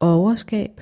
overskab